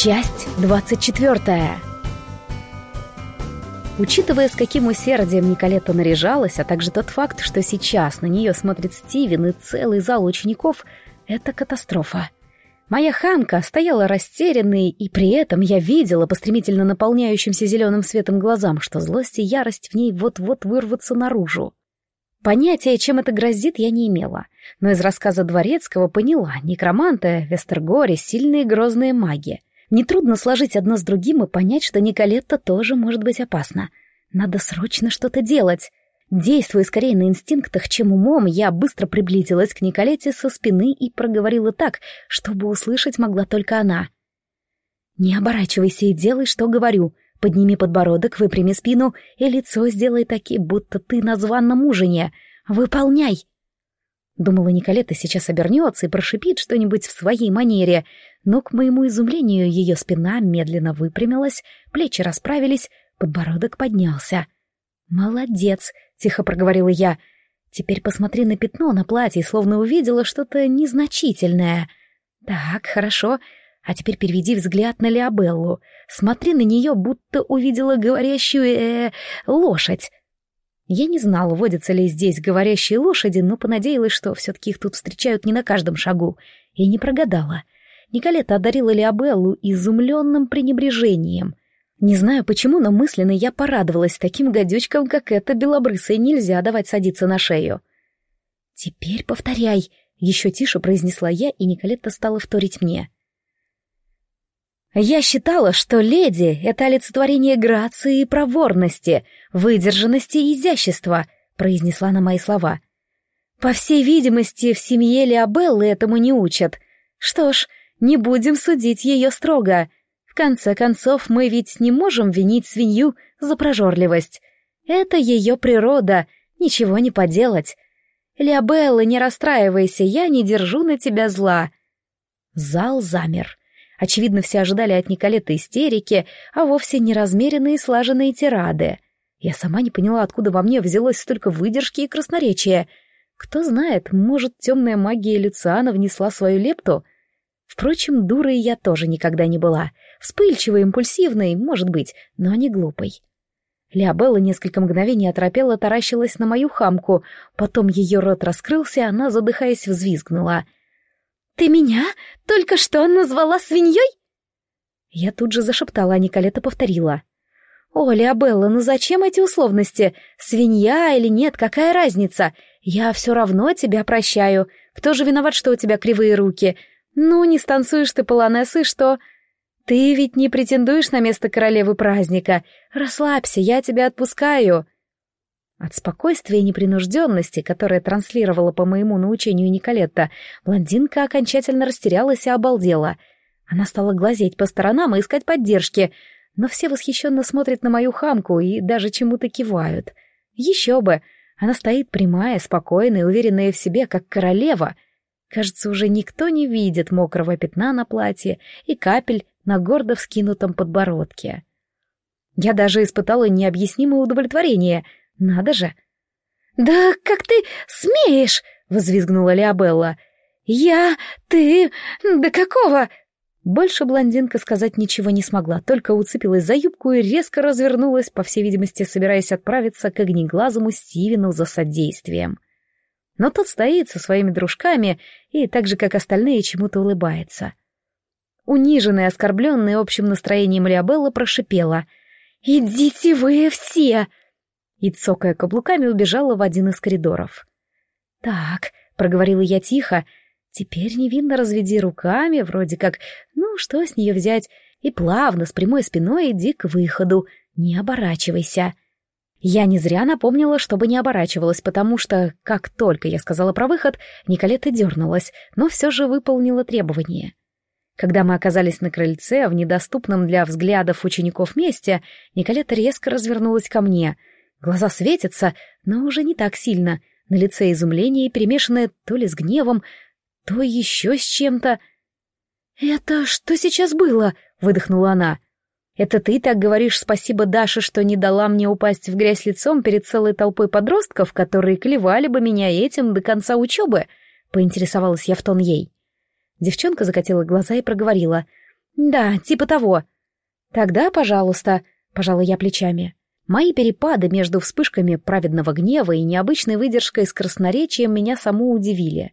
Часть двадцать четвертая. Учитывая, с каким усердием Николета наряжалась, а также тот факт, что сейчас на нее смотрит Стивен и целый зал учеников, это катастрофа. Моя хамка стояла растерянной, и при этом я видела по стремительно наполняющимся зеленым светом глазам, что злость и ярость в ней вот-вот вырвутся наружу. Понятия, чем это грозит, я не имела, но из рассказа Дворецкого поняла, некроманты Вестергоре — сильные грозные маги — Нетрудно сложить одно с другим и понять, что Николетта тоже может быть опасна. Надо срочно что-то делать. Действуя скорее на инстинктах, чем умом, я быстро приблизилась к Николете со спины и проговорила так, чтобы услышать могла только она. «Не оборачивайся и делай, что говорю. Подними подбородок, выпрями спину, и лицо сделай такие, будто ты на званном ужине. Выполняй!» Думала, Николета сейчас обернется и прошипит что-нибудь в своей манере, но, к моему изумлению, ее спина медленно выпрямилась, плечи расправились, подбородок поднялся. «Молодец!» — тихо проговорила я. «Теперь посмотри на пятно на платье, словно увидела что-то незначительное. Так, хорошо. А теперь переведи взгляд на Леобеллу. Смотри на нее, будто увидела говорящую, э, лошадь. Я не знала, водятся ли здесь говорящие лошади, но понадеялась, что все-таки их тут встречают не на каждом шагу, и не прогадала. Николета одарила Лиабеллу изумленным пренебрежением. Не знаю почему, но мысленно я порадовалась таким гадючкам, как эта белобрысая, нельзя давать садиться на шею. «Теперь повторяй», — еще тише произнесла я, и Николетта стала вторить мне. Я считала, что леди — это олицетворение грации и проворности, выдержанности и изящества, произнесла на мои слова. По всей видимости, в семье Леобеллы этому не учат. Что ж, не будем судить ее строго. В конце концов, мы ведь не можем винить свинью за прожорливость. Это ее природа, ничего не поделать. Леобелла, не расстраивайся, я не держу на тебя зла. Зал замер. Очевидно, все ожидали от Николеты истерики, а вовсе не размеренные и слаженные тирады. Я сама не поняла, откуда во мне взялось столько выдержки и красноречия. Кто знает, может, темная магия Люциана внесла свою лепту? Впрочем, дурой я тоже никогда не была. Вспыльчивой, импульсивной, может быть, но не глупой. Леобелла несколько мгновений оторопела, таращилась на мою хамку, потом ее рот раскрылся, она, задыхаясь, взвизгнула — «Ты меня только что назвала свиньей?» Я тут же зашептала, а Николета повторила. «Оля, Абелла, ну зачем эти условности? Свинья или нет, какая разница? Я все равно тебя прощаю. Кто же виноват, что у тебя кривые руки? Ну, не станцуешь ты полонесы, что...» «Ты ведь не претендуешь на место королевы праздника. Расслабься, я тебя отпускаю». От спокойствия и непринужденности, которое транслировала по моему научению Николетта, блондинка окончательно растерялась и обалдела. Она стала глазеть по сторонам и искать поддержки, но все восхищенно смотрят на мою хамку и даже чему-то кивают. Еще бы! Она стоит прямая, спокойная, уверенная в себе, как королева. Кажется, уже никто не видит мокрого пятна на платье и капель на гордо вскинутом подбородке. Я даже испытала необъяснимое удовлетворение — надо же. «Да как ты смеешь?» — взвизгнула Леобелла. «Я... ты... да какого...» Больше блондинка сказать ничего не смогла, только уцепилась за юбку и резко развернулась, по всей видимости, собираясь отправиться к огнеглазому Стивену за содействием. Но тот стоит со своими дружками и, так же, как остальные, чему-то улыбается. Униженная оскорбленная общим настроением Леобелла прошипела. «Идите вы все!» и, цокая каблуками, убежала в один из коридоров. «Так», — проговорила я тихо, — «теперь невинно разведи руками, вроде как, ну, что с нее взять, и плавно, с прямой спиной иди к выходу, не оборачивайся». Я не зря напомнила, чтобы не оборачивалась, потому что, как только я сказала про выход, Николета дернулась, но все же выполнила требование. Когда мы оказались на крыльце, в недоступном для взглядов учеников месте, Николета резко развернулась ко мне — Глаза светятся, но уже не так сильно. На лице изумление, перемешанное то ли с гневом, то еще с чем-то. «Это что сейчас было?» — выдохнула она. «Это ты так говоришь спасибо Даше, что не дала мне упасть в грязь лицом перед целой толпой подростков, которые клевали бы меня этим до конца учебы?» — поинтересовалась я в тон ей. Девчонка закатила глаза и проговорила. Да, типа того. Тогда, пожалуйста, пожала я плечами. Мои перепады между вспышками праведного гнева и необычной выдержкой с красноречием меня саму удивили.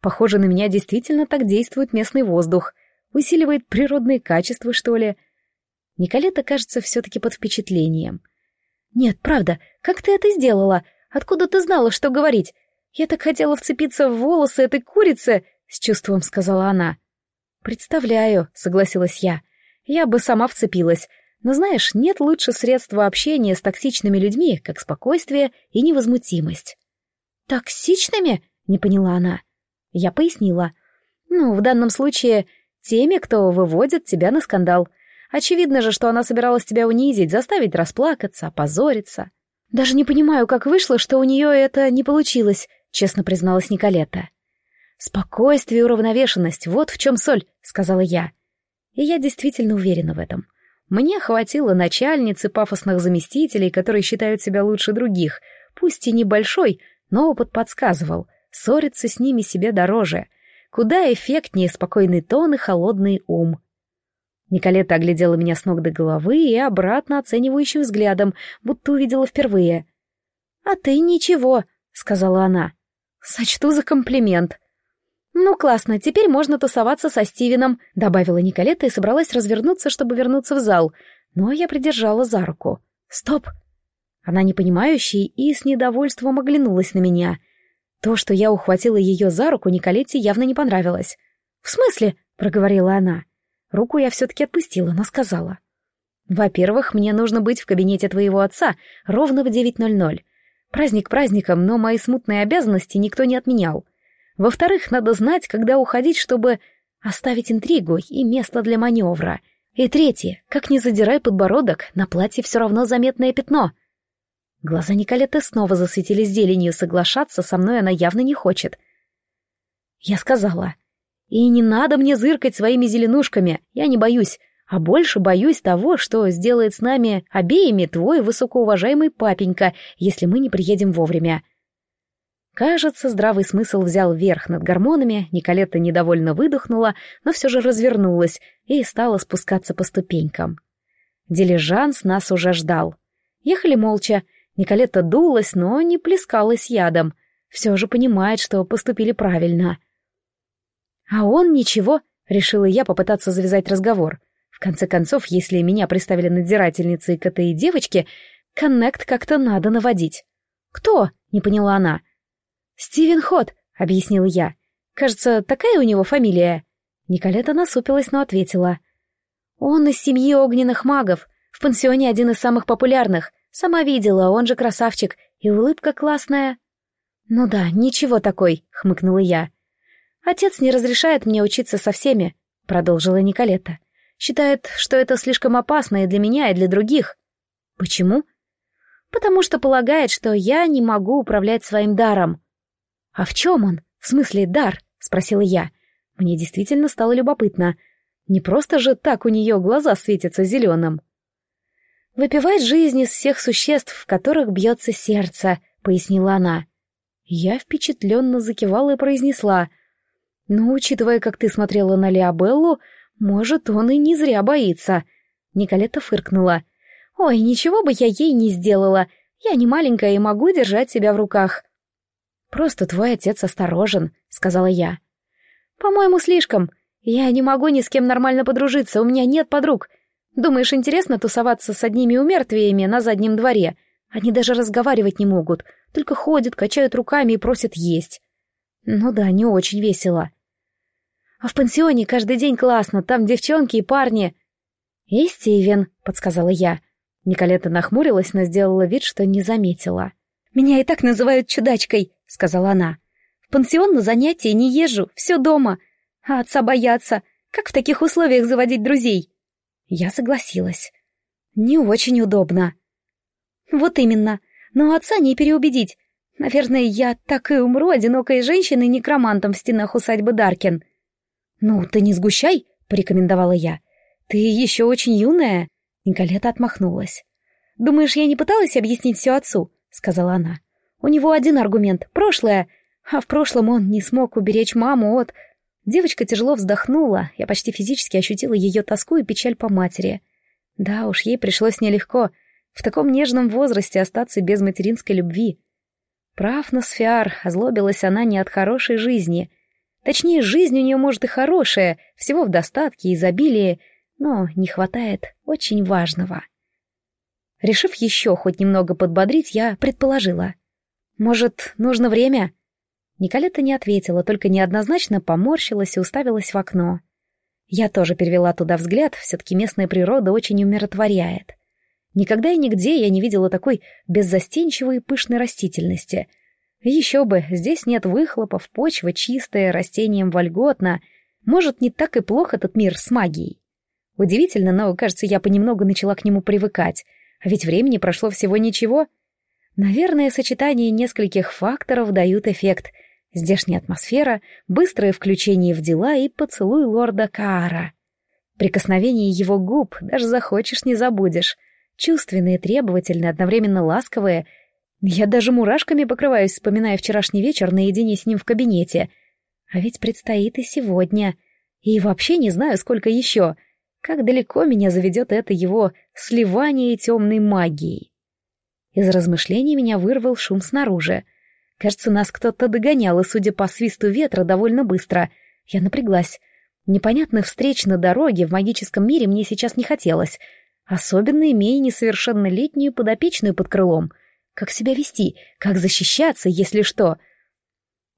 Похоже, на меня действительно так действует местный воздух. Усиливает природные качества, что ли. Николета, кажется, все-таки под впечатлением. «Нет, правда, как ты это сделала? Откуда ты знала, что говорить? Я так хотела вцепиться в волосы этой курицы!» — с чувством сказала она. «Представляю», — согласилась я. «Я бы сама вцепилась, но знаешь, нет лучше средства общения с токсичными людьми, как спокойствие и невозмутимость. «Токсичными?» — не поняла она. Я пояснила. «Ну, в данном случае, теми, кто выводит тебя на скандал. Очевидно же, что она собиралась тебя унизить, заставить расплакаться, опозориться. Даже не понимаю, как вышло, что у нее это не получилось», — честно призналась Николета. «Спокойствие и уравновешенность — вот в чем соль», — сказала я. И я действительно уверена в этом. Мне хватило начальницы пафосных заместителей, которые считают себя лучше других, пусть и небольшой, но опыт подсказывал, ссориться с ними себе дороже. Куда эффектнее спокойный тон и холодный ум. Николета оглядела меня с ног до головы и обратно оценивающим взглядом, будто увидела впервые. «А ты ничего», — сказала она. «Сочту за комплимент», «Ну, классно, теперь можно тусоваться со Стивеном», — добавила Николета и собралась развернуться, чтобы вернуться в зал. Но я придержала за руку. «Стоп!» Она непонимающая и с недовольством оглянулась на меня. То, что я ухватила ее за руку, Николете явно не понравилось. «В смысле?» — проговорила она. Руку я все-таки отпустила, но сказала. «Во-первых, мне нужно быть в кабинете твоего отца ровно в 9.00. Праздник праздником, но мои смутные обязанности никто не отменял. Во-вторых, надо знать, когда уходить, чтобы оставить интригу и место для маневра. И третье, как не задирай подбородок, на платье все равно заметное пятно. Глаза Николеты снова засветились зеленью, соглашаться со мной она явно не хочет. Я сказала, и не надо мне зыркать своими зеленушками, я не боюсь, а больше боюсь того, что сделает с нами обеими твой высокоуважаемый папенька, если мы не приедем вовремя. Кажется, здравый смысл взял верх над гормонами, Николетта недовольно выдохнула, но все же развернулась и стала спускаться по ступенькам. Дилижанс нас уже ждал. Ехали молча. Николетта дулась, но не плескалась ядом. Все же понимает, что поступили правильно. А он ничего, решила я попытаться завязать разговор. В конце концов, если меня представили надзирательницей к этой девочке, коннект как-то надо наводить. «Кто?» — не поняла она. — «Стивен Хот», — объяснил я. «Кажется, такая у него фамилия». Николета насупилась, но ответила. «Он из семьи огненных магов. В пансионе один из самых популярных. Сама видела, он же красавчик. И улыбка классная». «Ну да, ничего такой», — хмыкнула я. «Отец не разрешает мне учиться со всеми», — продолжила Николета. «Считает, что это слишком опасно и для меня, и для других». «Почему?» «Потому что полагает, что я не могу управлять своим даром», «А в чем он? В смысле, дар?» — спросила я. Мне действительно стало любопытно. Не просто же так у нее глаза светятся зеленым. «Выпивать жизнь из всех существ, в которых бьется сердце», — пояснила она. Я впечатленно закивала и произнесла. «Ну, учитывая, как ты смотрела на Леобеллу, может, он и не зря боится». Николета фыркнула. «Ой, ничего бы я ей не сделала. Я не маленькая и могу держать себя в руках». «Просто твой отец осторожен», — сказала я. «По-моему, слишком. Я не могу ни с кем нормально подружиться, у меня нет подруг. Думаешь, интересно тусоваться с одними умертвиями на заднем дворе? Они даже разговаривать не могут, только ходят, качают руками и просят есть. Ну да, не очень весело. А в пансионе каждый день классно, там девчонки и парни. И Стивен, подсказала я. Николета нахмурилась, но сделала вид, что не заметила. Меня и так называют чудачкой. — сказала она. «В пансион на занятия не езжу, все дома. А отца боятся. Как в таких условиях заводить друзей?» Я согласилась. «Не очень удобно». «Вот именно. Но отца не переубедить. Наверное, я так и умру одинокой женщиной-некромантом в стенах усадьбы Даркин». «Ну, ты не сгущай», — порекомендовала я. «Ты еще очень юная». Николета отмахнулась. «Думаешь, я не пыталась объяснить все отцу?» — сказала она. У него один аргумент — прошлое, а в прошлом он не смог уберечь маму от... Девочка тяжело вздохнула, я почти физически ощутила ее тоску и печаль по матери. Да уж, ей пришлось нелегко в таком нежном возрасте остаться без материнской любви. Прав Носфиар, озлобилась она не от хорошей жизни. Точнее, жизнь у нее, может, и хорошая, всего в достатке изобилии, но не хватает очень важного. Решив еще хоть немного подбодрить, я предположила. «Может, нужно время?» Николета не ответила, только неоднозначно поморщилась и уставилась в окно. Я тоже перевела туда взгляд, все-таки местная природа очень умиротворяет. Никогда и нигде я не видела такой беззастенчивой и пышной растительности. Еще бы, здесь нет выхлопов, почва чистая, растениям вольготно. Может, не так и плохо этот мир с магией. Удивительно, но, кажется, я понемногу начала к нему привыкать. А ведь времени прошло всего ничего. Наверное, сочетание нескольких факторов дают эффект — Здешняя атмосфера, быстрое включение в дела и поцелуй лорда Каара. Прикосновение его губ даже захочешь не забудешь. Чувственные, требовательные, одновременно ласковые. Я даже мурашками покрываюсь, вспоминая вчерашний вечер наедине с ним в кабинете. А ведь предстоит и сегодня. И вообще не знаю, сколько еще. Как далеко меня заведет это его сливание темной магией. Из размышлений меня вырвал шум снаружи — Кажется, нас кто-то догонял, и, судя по свисту ветра, довольно быстро. Я напряглась. Непонятных встреч на дороге в магическом мире мне сейчас не хотелось, особенно имея несовершеннолетнюю подопечную под крылом. Как себя вести, как защищаться, если что?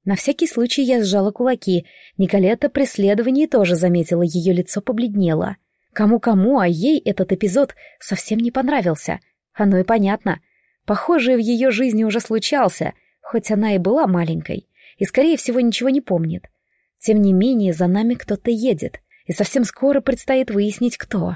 На всякий случай я сжала кулаки. Николета преследование тоже заметила, ее лицо побледнело. Кому-кому, а ей этот эпизод совсем не понравился. Оно и понятно. Похожее в ее жизни уже случался — хоть она и была маленькой, и, скорее всего, ничего не помнит. Тем не менее, за нами кто-то едет, и совсем скоро предстоит выяснить, кто.